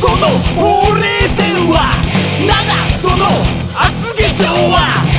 そのほうれい線はならその厚化粧は